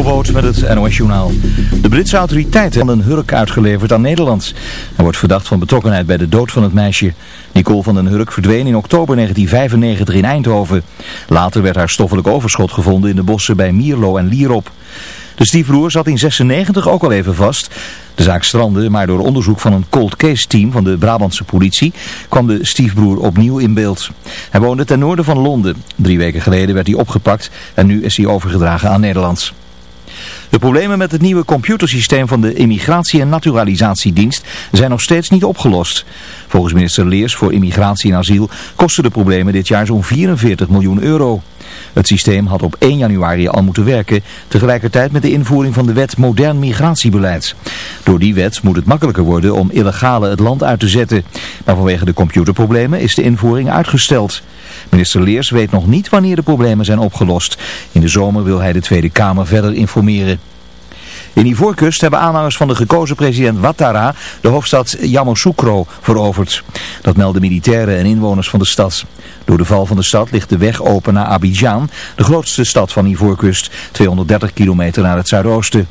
Met het NOS Journaal. De Britse autoriteiten hebben een hurk uitgeleverd aan Nederland. Hij wordt verdacht van betrokkenheid bij de dood van het meisje. Nicole van den Hurk verdween in oktober 1995 in Eindhoven. Later werd haar stoffelijk overschot gevonden in de bossen bij Mierlo en Lierop. De stiefbroer zat in 96 ook al even vast. De zaak strandde, maar door onderzoek van een cold case team van de Brabantse politie kwam de stiefbroer opnieuw in beeld. Hij woonde ten noorden van Londen. Drie weken geleden werd hij opgepakt en nu is hij overgedragen aan Nederland. De problemen met het nieuwe computersysteem van de Immigratie- en Naturalisatiedienst zijn nog steeds niet opgelost. Volgens minister Leers voor Immigratie en Asiel kosten de problemen dit jaar zo'n 44 miljoen euro. Het systeem had op 1 januari al moeten werken, tegelijkertijd met de invoering van de wet Modern Migratiebeleid. Door die wet moet het makkelijker worden om illegale het land uit te zetten. Maar vanwege de computerproblemen is de invoering uitgesteld. Minister Leers weet nog niet wanneer de problemen zijn opgelost. In de zomer wil hij de Tweede Kamer verder informeren. In Ivoorkust hebben aanhangers van de gekozen president Ouattara de hoofdstad Yamoussoukro veroverd. Dat melden militairen en inwoners van de stad. Door de val van de stad ligt de weg open naar Abidjan, de grootste stad van Ivoorkust, 230 kilometer naar het zuidoosten.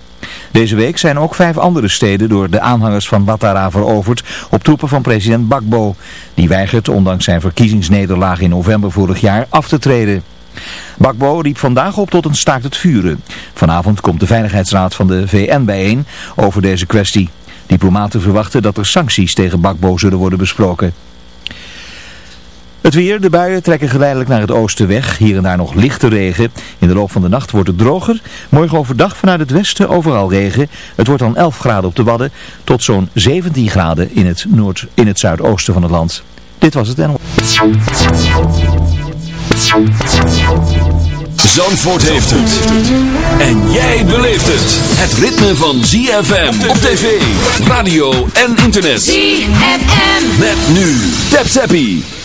Deze week zijn ook vijf andere steden door de aanhangers van Ouattara veroverd op troepen van president Bakbo. Die weigert, ondanks zijn verkiezingsnederlaag in november vorig jaar, af te treden. Bakbo riep vandaag op tot een staakt het vuren. Vanavond komt de Veiligheidsraad van de VN bijeen over deze kwestie. Diplomaten verwachten dat er sancties tegen Bakbo zullen worden besproken. Het weer, de buien trekken geleidelijk naar het oosten weg. Hier en daar nog lichte regen. In de loop van de nacht wordt het droger. Morgen overdag vanuit het westen overal regen. Het wordt dan 11 graden op de Wadden tot zo'n 17 graden in het, noord, in het zuidoosten van het land. Dit was het en... Zandvoort heeft het. En jij beleeft het. Het ritme van ZFM op tv, radio en internet. ZFM. Met nu. Tap Zappie.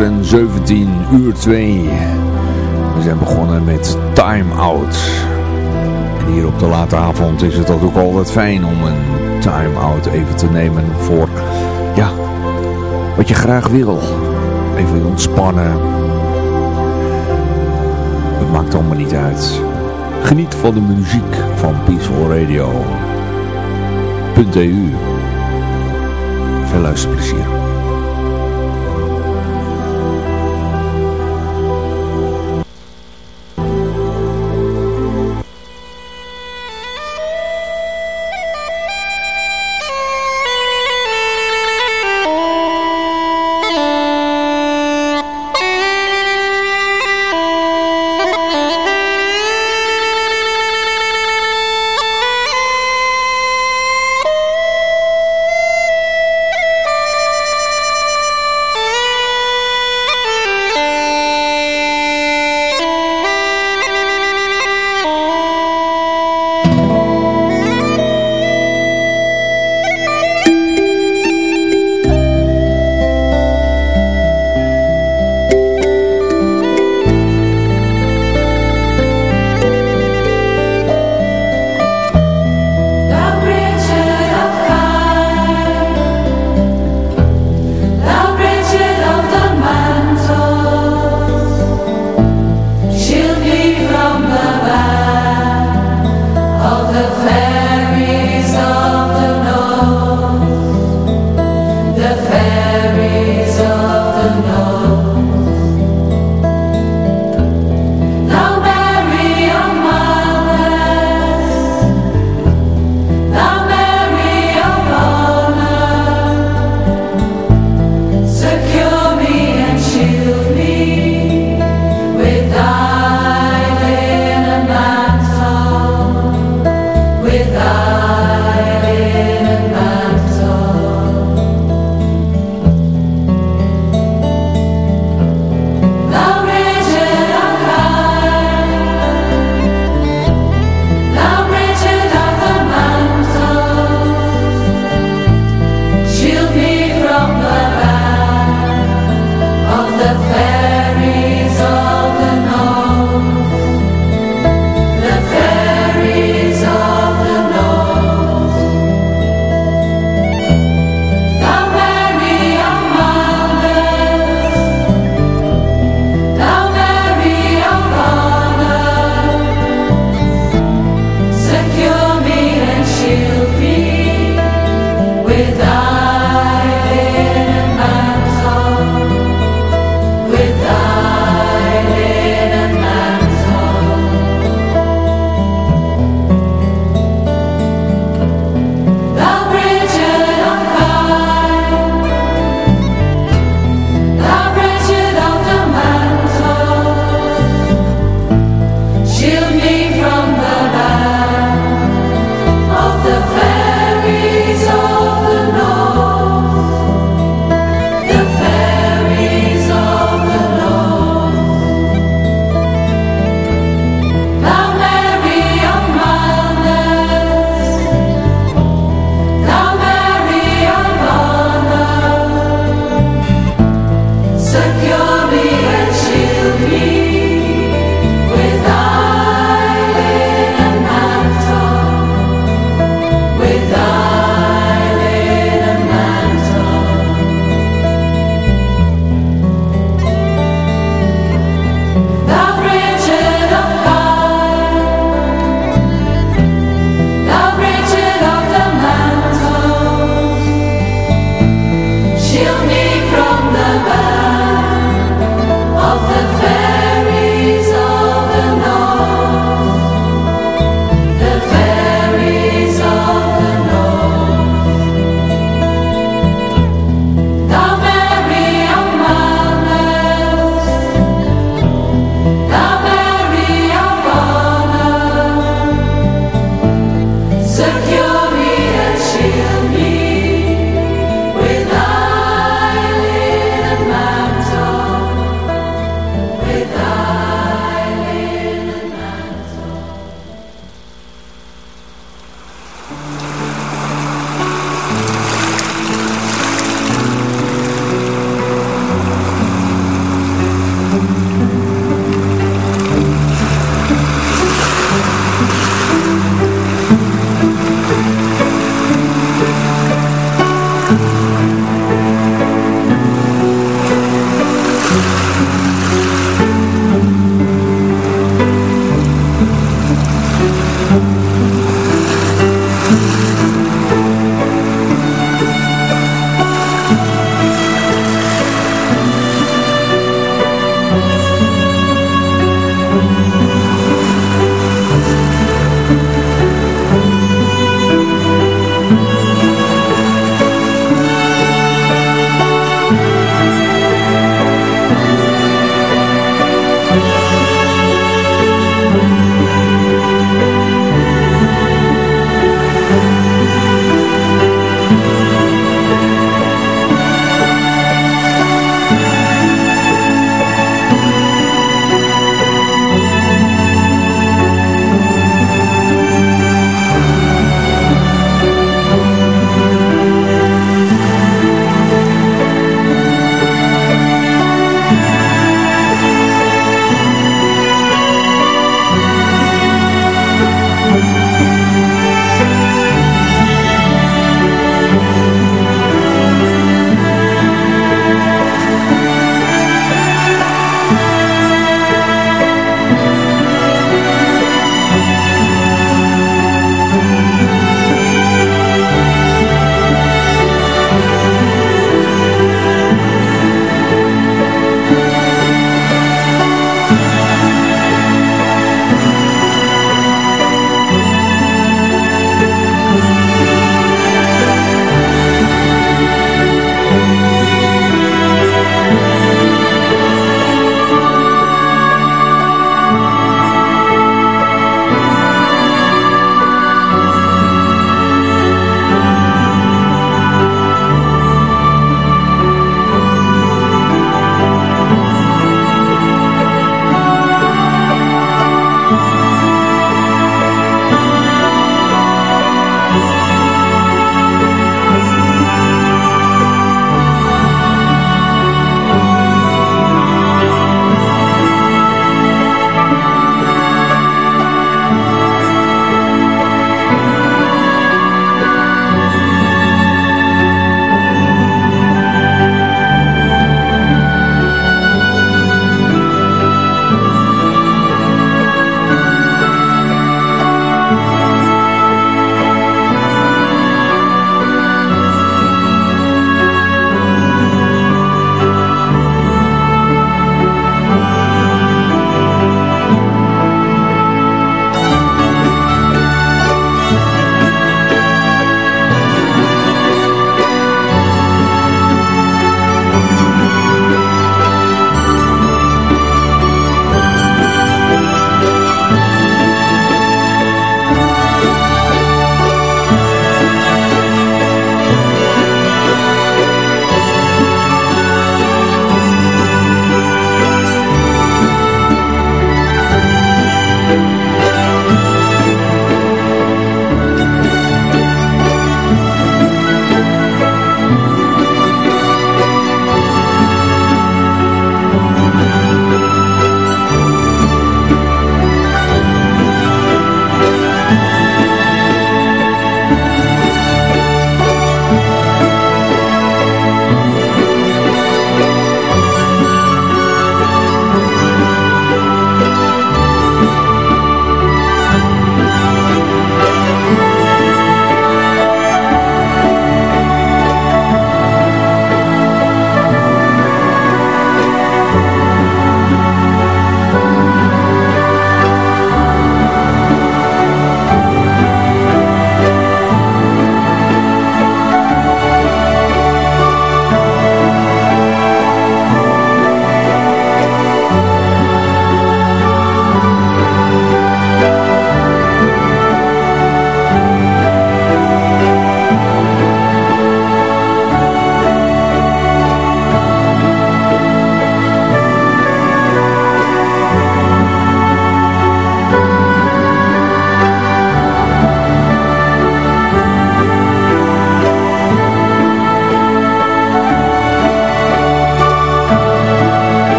717, uur 2. We zijn begonnen met Time Out. En hier op de late avond is het ook altijd fijn om een time out even te nemen voor, ja, wat je graag wil. Even ontspannen. Het maakt allemaal niet uit. Geniet van de muziek van Peaceful Radio. .eu Veel luisterplezier.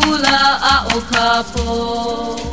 Hula a o kapo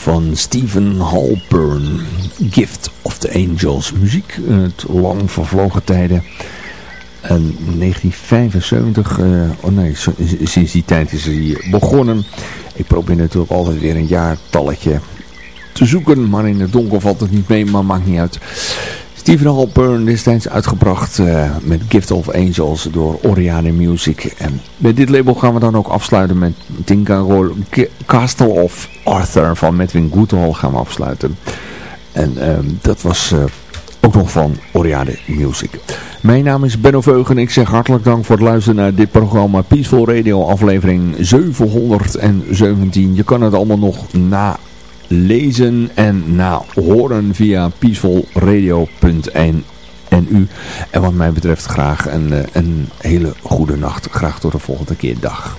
Van Stephen Halpern. Gift of the Angels. Muziek uit lang vervlogen tijden. En 1975, uh, oh nee, sinds die tijd is hij begonnen. Ik probeer natuurlijk altijd weer een jaartalletje te zoeken, maar in het donker valt het niet mee, maar maakt niet uit. Stephen Halpern destijds uitgebracht uh, met Gift of Angels door Oriane Music. En met dit label gaan we dan ook afsluiten met Tinkerol Castle of Arthur van Medwin Goodall gaan we afsluiten. En uh, dat was uh, ook nog van Oriane Music. Mijn naam is Benno Veugen. Ik zeg hartelijk dank voor het luisteren naar dit programma Peaceful Radio aflevering 717. Je kan het allemaal nog na lezen en na horen via peacefulradio.nu. En wat mij betreft graag een, eh, een hele goede nacht. Graag tot de volgende keer. Dag.